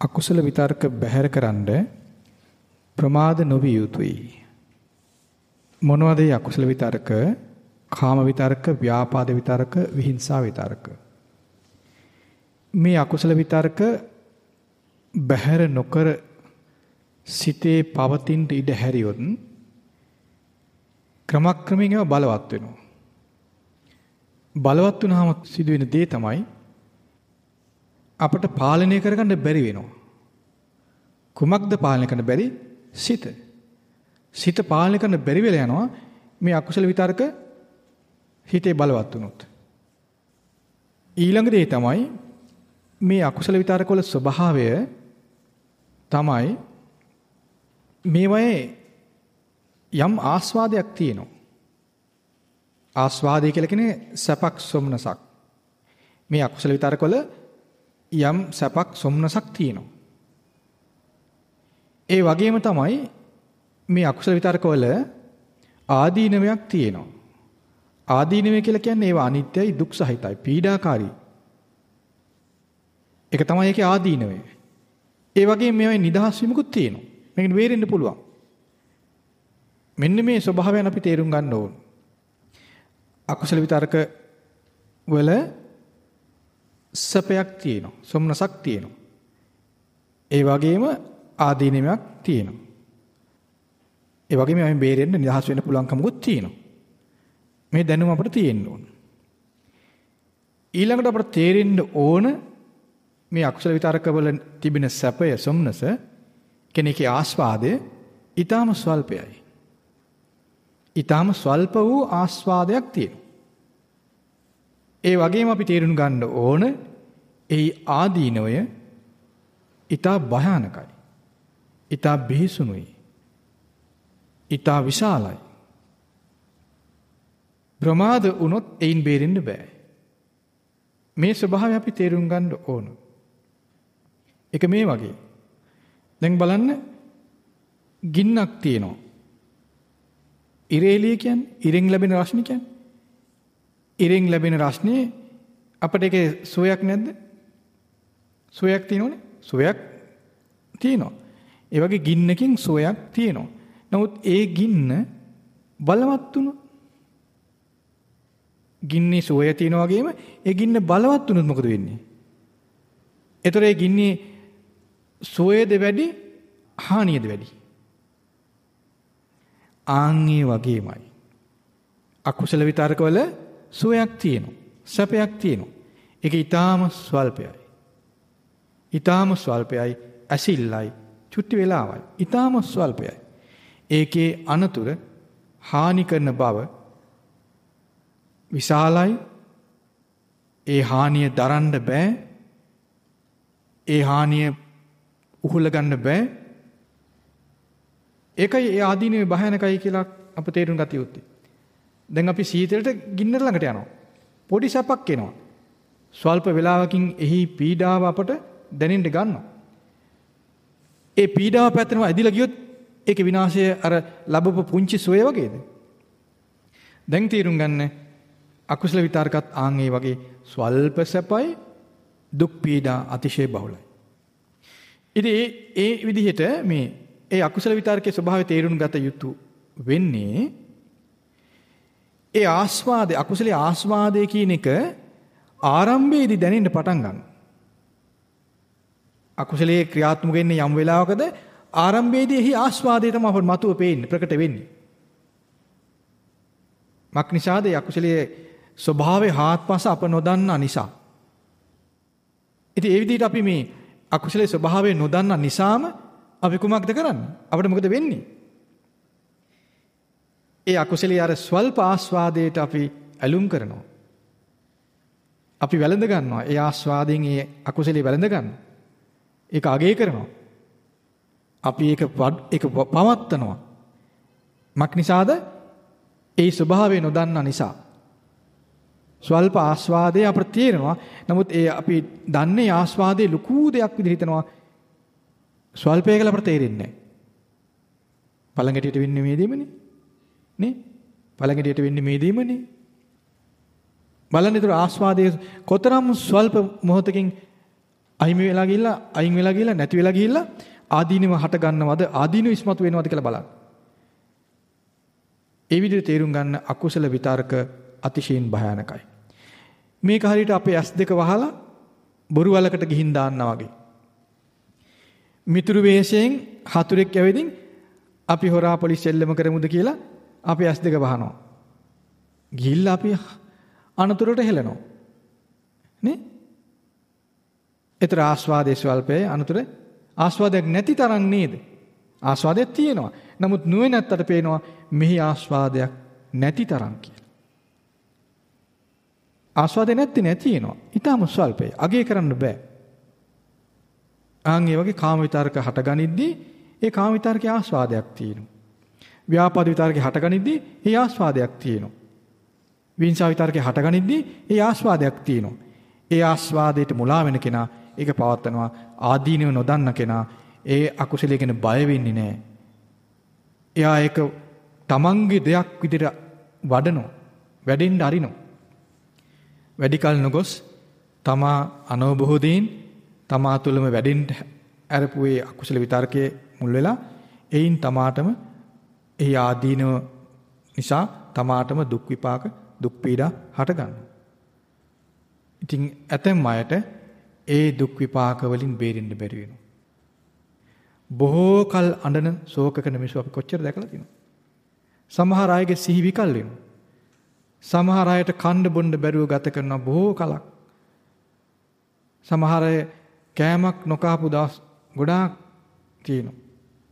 අකුසල විතර්ක බැහැරකරනද ප්‍රමාද නොවිය යුතුයි. මොනවද මේ අකුසල විතර්ක? කාම විතර්ක, ව්‍යාපාද විතර්ක, විහිංසා විතර්ක. මේ අකුසල විතර්ක බැහැර නොකර සිතේ පවතින ඉඩ හැරියොත් ක්‍රමක්‍රමයෙන් ඒවා බලවත් වෙනවා. බලවත් වුණාම සිදුවෙන දේ තමයි අපට පාලනය කරගන්න බැරි වෙනවා. කුමක්ද පාලනය කරන්න බැරි? සිත. සිත පාලනය කරන්න බැරි වෙලා යනවා මේ අකුසල විතර්ක හිතේ බලවත් වුණොත්. ඊළඟ දේ තමයි මේ අකුසල විතර්ක වල ස්වභාවය තමයි මේවයේ යම් ආස්වාදයක් තියෙනවා. ආස්වාදය කියලා කියන්නේ සැපක් සොම්නසක්. මේ අකුසල විතර්ක වල යම් සැපක් සොම්නසක් තියෙනවා. ඒ වගේම තමයි මේ අකුසල විතර්ක වල ආදීනවයක් තියෙනවා. ආදීනවය කියලා කියන්නේ ඒවා අනිත්‍යයි දුක් සහිතයි පීඩාකාරී. ඒක තමයි ඒකේ ආදීනවය. ඒ වගේම මේවායි නිදහස් වීමකුත් තියෙනවා. මේකෙන් වේරෙන්න පුළුවන්. මෙන්න මේ ස්වභාවයන් අපි තේරුම් ගන්න ඕන. අකුසල විතර්ක වල සැපයක් තියෙනවා. සොම්නසක් තියෙනවා. ඒ වගේම ආදීනමක් තියෙනවා. ඒ වගේම අපි බේරෙන්න නිදහස් වෙන්න පුළුවන්කමකුත් තියෙනවා. මේ දැනුම අපිට තියෙන්න ඕන. ඊළඟට අපිට තේරෙන්න ඕන මේ අකුසල විතරක වල තිබෙන සැපය සොම්නස කෙනෙකුගේ ආස්වාදය ඊටාම ස්වල්පයයි. ඊටාම ස්වල්ප වූ ආස්වාදයක් තියෙනවා. ඒ වගේම අපි තේරුම් ගන්න ඕන එහි ආදීනවය ඊටා භයානකයි. ඊටා බිහිසුණුයි. ඊටා විශාලයි. ප්‍රමාද වුණොත් එයින් බේරෙන්න බෑ. මේ ස්වභාවය අපි තේරුම් ගන්න ඕන. ඒක මේ වගේ. දැන් බලන්න ගින්නක් තියෙනවා. ඉරේලිය කියන්නේ ඉරෙන් ලැබෙන රශ්මි කියන්නේ. ඉරෙන් ලැබෙන රශ්නේ අපිට ඒකේ සුවයක් නැද්ද? සුවයක් තියෙනවනේ. සුවයක් තියෙනවා. ඒ වගේ ගින්නකින් සුවයක් තියෙනවා. නමුත් ඒ ගින්න බලවත් වුණොත් ගින්නේ සුවය තියෙන වගේම ඒ ගින්න බලවත් වුණොත් මොකද වෙන්නේ? ඒතර ඒ ගින්නේ සුවයද වැඩි හානියද වැඩි? ආන්ගේ වගේමයි. අකුසල විතරකවල සුවයක් තියෙනවා. සැපයක් තියෙනවා. ඒක ඊටාම ස්වල්පයයි. ඊටාම ස්වල්පයයි ඇසිල්ලයි චුට්ටි වෙලාවයි. ඊටාම ස්වල්පයයි. ඒකේ අනතුර හානි කරන බව විශාලයි. ඒ හානිය දරන්න බෑ. ඒ හානිය උහුල ගන්න බෑ. ඒකයි ඒ ආදීනවේ භයානකයි කියලා අප තේරුම් ගත යුත්තේ. දැන් අපි සීතලට ගින්නර ළඟට යනවා. පොඩි සැපක් එනවා. ස්වල්ප වේලාවකින් එහි පීඩාව අපට දැනෙන්න ගන්නවා. ඒ පීඩාව පැත්තටම ඇදිලා ගියොත් ඒකේ විනාශය අර ලැබපු පුංචි සුවය වගේද? දැන් තීරුම් ගන්න අකුසල විතරකත් ආන් ඒ වගේ ස්වල්ප සැපයි දුක් පීඩා අතිශය බහුලයි. ඉතින් ඒ ඒ විදිහට මේ ඒ අකුසල විතරකේ ස්වභාවය තේරුම් ගත යුතු වෙන්නේ ඒ ආස්වාදේ අකුසලයේ ආස්වාදේ කියන එක ආරම්භයේදී දැනෙන්න පටන් ගන්නවා. අකුසලයේ ක්‍රියාත්මක වෙන්නේ යම් වෙලාවකද ආරම්භයේදී එහි ආස්වාදය තමයි අපට මතුව පේන්නේ ප්‍රකට වෙන්නේ. මක් නිසාද අකුසලයේ ස්වභාවය හාත්පස අප නොදන්නා නිසා. ඉතින් ඒ විදිහට අපි මේ අකුසලයේ ස්වභාවය නොදන්නා නිසාම අපි කුමක්ද කරන්නේ? අපිට මොකද වෙන්නේ? ඒ අකුසලයේ අර ස්වල්ප ආස්වාදයට අපි ඇලුම් කරනවා. අපි වැළඳ ගන්නවා. ඒ ආස්වාදයෙන් ඒ අකුසලයේ වැළඳ ගන්නවා. ඒක අගය කරනවා. අපි ඒක ඒක පවත්නවා. මක් නිසාද? ඒ ස්වභාවය නොදන්නා නිසා. ස්වල්ප ආස්වාදයේ අපිට තේරෙනවා. නමුත් ඒ අපි දන්නේ ආස්වාදයේ ලুকু දෙයක් විදිහට හිතනවා. ස්වල්පය කියලා අපිට තේරෙන්නේ නැහැ. පළඟටියට වෙන්නේ මේ දෙමනේ. නේ? පළඟටියට වෙන්නේ මේ දෙමනේ. බලන්න ඒතර ආස්වාදයේ කොතරම් ස්වල්ප මොහොතකින් අහිමි වෙලා ගිහිල්ලා අයින් වෙලා ගිහිල්ලා නැති වෙලා ගිහිල්ලා ආදීනව හට ගන්නවද ආදීනව ඉස්මතු වෙනවද කියලා බලන්න. ඒ විදිහට තේරුම් ගන්න අකුසල විතර්ක අතිශයින් භයානකයි. මේක හරියට අපේ ඇස් දෙක වහලා බොරු වලකට ගිහින් දාන්නා වගේ. මිතුරු වේශයෙන් හතුරෙක් ඇවිදින් අපි හොරා පොලිස් සෙල්ලම කරමුද කියලා අපි ඇස් දෙක වහනවා. ගිහිල්ලා අපි අනතුරට හෙලනවා. නේ? ඒතර ආස්වාදයේ ස්වල්පයේ අනතුර ආස්වාදයක් නැති තරම් නේද? ආස්වාදයක් තියෙනවා. නමුත් නුවණැත්තට පේනවා මෙහි ආස්වාදයක් නැති තරම් කියලා. ආස්වාදේ නැති නැතිනවා. ඊටම ස්වල්පේ. අගේ කරන්න බෑ. ආන් ඒ වගේ කාම විතරක හටගනිද්දී ඒ කාම විතරකේ ආස්වාදයක් තියෙනවා. ව්‍යාපාද විතරකේ හටගනිද්දී ඒ ආස්වාදයක් තියෙනවා. විංසා විතරකේ හටගනිද්දී ඒ ආස්වාදයක් තියෙනවා. ඒ ආස්වාදයට මුලා වෙන කෙනා ඒක පවත්නවා ආදීනව නොදන්න කෙනා ඒ අකුසලයේ ගැන බය වෙන්නේ නැහැ. එයා ඒක තමන්ගේ දෙයක් විදිහට වඩනවා. වැඩෙන්න අරිනවා. වැඩි කල නොගොස් තමා අනවබෝධයෙන් තමා තුළම වැඩෙන්න අරපු ඒ අකුසල විතර්කයේ මුල් වෙලා එයින් තමාටම එහි ආදීනව නිසා තමාටම දුක් විපාක දුක් පීඩා හට ගන්නවා. ඉතින් ඇතැම් අයට ඒ දුක් විපාක වලින් බේරෙන්න බැරි වෙනවා. බොහෝ කල් අඬන ශෝක කරන මිනිස්සු අපි කොච්චර දැකලා තියෙනවද? සමහර අයගේ සිහි විකල් වෙනවා. සමහර අයට කන්න බොන්න බැරුව ගත කරන බොහෝ කලක්. සමහර අය කෑමක් නොකාපු දවස් ගොඩාක් තියෙනවා.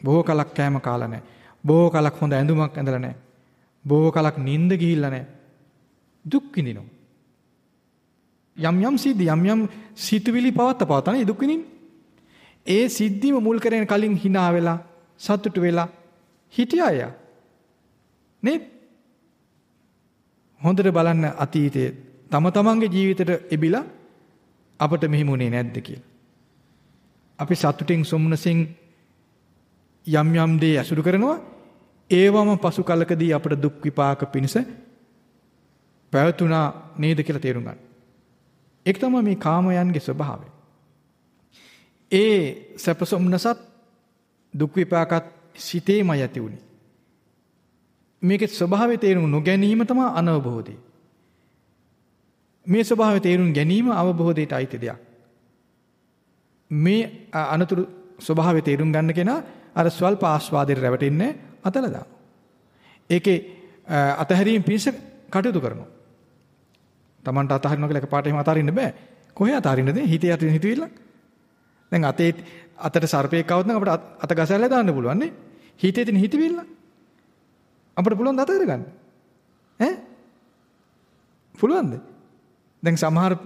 බොහෝ කලක් කෑම කාලා නැහැ. බොහෝ කලක් හොඳ ඇඳුමක් ඇඳලා නැහැ. බොහෝ කලක් නිින්ද ගිහිල්ලා නැහැ. දුක් විඳිනවා. යම් යම් සිද්ධි යම් යම් සිතුවිලි පවත්ත පවතන දුක් විඳින්නේ. ඒ සිද්ධිම මුල් කරගෙන කලින් hina වෙලා සතුටු වෙලා හිටියා යා. නේද? හොඳට බලන්න අතීතයේ තම තමන්ගේ ජීවිතයට එබිලා අපට මෙහිමුනේ නැද්ද කියලා. අපි සතුටින් සොම්නසින් යම් යම් දේ ඇසුරු කරනවා ඒවම පසු කලකදී අපට දුක් විපාක පිණිස පැවතුණා නේද කියලා තේරුම් ගන්න. ඒක තමයි මේ කාමයන්ගේ ස්වභාවය. ඒ සැපසොම්නසත් දුක් විපාකත් සිතේම යති උනේ. මේකේ ස්වභාවය තේරුම් නොගැනීම තමයි අනවබෝධය. මේ ස්වභාවය තේරුම් ගැනීම අවබෝධයට අයිති දෙයක්. මේ අනතුරු ස්වභාවය තේරුම් ගන්න කෙනා අර ස්වල්ප ආස්වාදයට රැවටෙන්නේ අතල දානවා. ඒකේ අතහැරීම පිණිස කටයුතු කරනවා. Tamanට අතහරිනවා කියලා එකපාරට එහෙම අතහරින්න බෑ. කොහේ අතහරින්නද? හිතේ යටින් හිතවිල්ල. දැන් අතේ අතට සර්පේක් આવත් නම් අපිට අත ගසලා දාන්න පුළුවන් නේ. හිතේ තියෙන හිතවිල්ල. අපිට පුළුවන් දත කරගන්න. ඈ? පුළුවන්ද? දැන් සමහර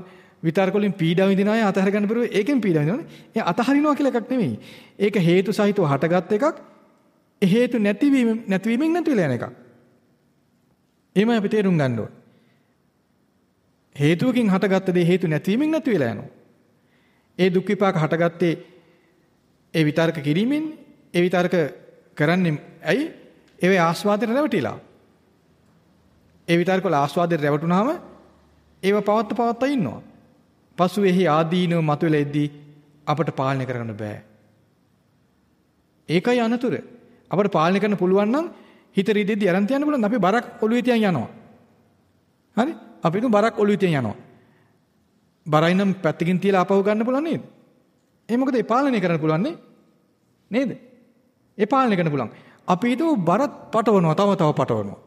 විතර්ක වලින් පීඩා විඳින අය අතහැර ගන්න බැරුව ඒකෙන් පීඩා විඳිනවනේ. ඒ අතහරිනවා කියලා එකක් නෙමෙයි. ඒක හේතු සහිතව හටගත් එකක්. ඒ හේතු නැතිවීම නැතිවීමෙන් නැති වෙලා යන එකක්. එහෙමයි අපි තේරුම් ගන්න ඕන. හේතුවකින් හටගත්ත දේ හේතු නැතිවීමෙන් නැති වෙලා යනවා. ඒ දුක් විපාක හටගත්තේ ඒ විතර්ක කිරීමෙන් ඒ විතර්ක කරන්නේ ඇයි ඒවේ ආස්වාදයට රැවටිලා. ඒ විතරක වල ආස්වාදයට රැවටුනහම ඒව පවත්ත පවත්ත ඉන්නවා. පසු එහි ආදීනව මතුවෙලා එද්දී අපට පාලනය කරන්න බෑ. ඒකයි අනතුර. අපට පාලනය කරන්න පුළුවන් නම් හිත රිදෙද්දී අරන් තියන්න පුළුවන් අපි බරක් ඔළුවේ තියන් යනවා. හරි? අපි නු බරක් ඔළුවේ තියන් යනවා. බරයි නම් පැත්තකින් තියලා ආපහු ගන්න පුළුවන් නේද? ඒ මොකද ඒ පාලනය කරන්න පුළුවන් නේද? ඒ පාලනය කරන්න පුළුවන්. අපි හිතුව බරත් පටවනවා තව තව පටවනවා.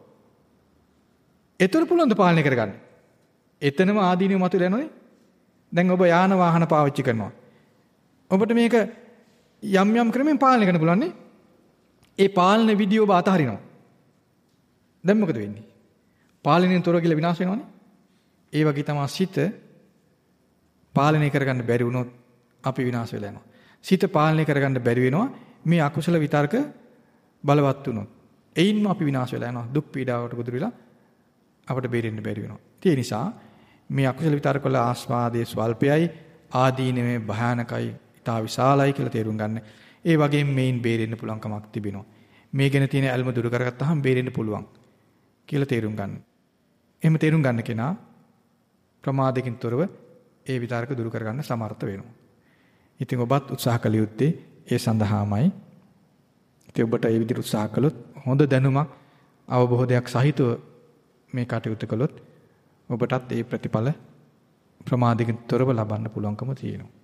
ඒතර පුළුවන් ද පාලනය කරගන්න. එතනම ආදීනිය මතුවලා යනෝනේ. දැන් ඔබ යාන වාහන පාවිච්චි කරනවා. ඔබට මේක යම් යම් ක්‍රමෙන් පාලනය කරන්න පුළුවන් නේ. ඒ පාලන විදිය ඔබ අතහරිනවා. දැන් මොකද වෙන්නේ? පාලනයෙන් තොර කියලා විනාශ වෙනවනේ. ඒ වගේ තමයි සිත පාලනය කරගන්න බැරි වුණොත් අපි විනාශ වෙලා යනවා. සිත පාලනය කරගන්න බැරි වෙනවා මේ අකුසල විතර්ක බලවත් වුණොත් එයින්ම අපි විනාශ වෙලා යනවා දුක් පීඩාවට ගොදුරු වෙලා අපට බේරෙන්න බැරි වෙනවා ඒ නිසා මේ අකුසල විතරක වල ආස්වාදයේ ස්වල්පයයි ආදීනමේ භයානකයි ඉතා විශාලයි කියලා තේරුම් ගන්න. ඒ වගේම මේන් බේරෙන්න පුළුවන් කමක් තිබෙනවා. මේ ගැන තියෙන ඇල්ම දුරු කරගත්තාම බේරෙන්න පුළුවන් කියලා තේරුම් ගන්න. එහෙම තේරුම් ගන්න කෙනා ප්‍රමාදකින් තොරව ඒ විතරක දුරු කරගන්න සමර්ථ වෙනවා. ඉතින් ඔබත් උත්සාහ කළ යුත්තේ ඒ සඳහාමයි. ඉතින් ඔබට ඒ විදිහට උත්සාහ කළොත් හොඳ දැනුමක් අවබෝධයක් සහිතව මේ කටයුතු කළොත් ඔබටත් ඒ ප්‍රතිඵල ප්‍රමාදකින් තොරව ලබන්න පුළුවන්කම තියෙනවා.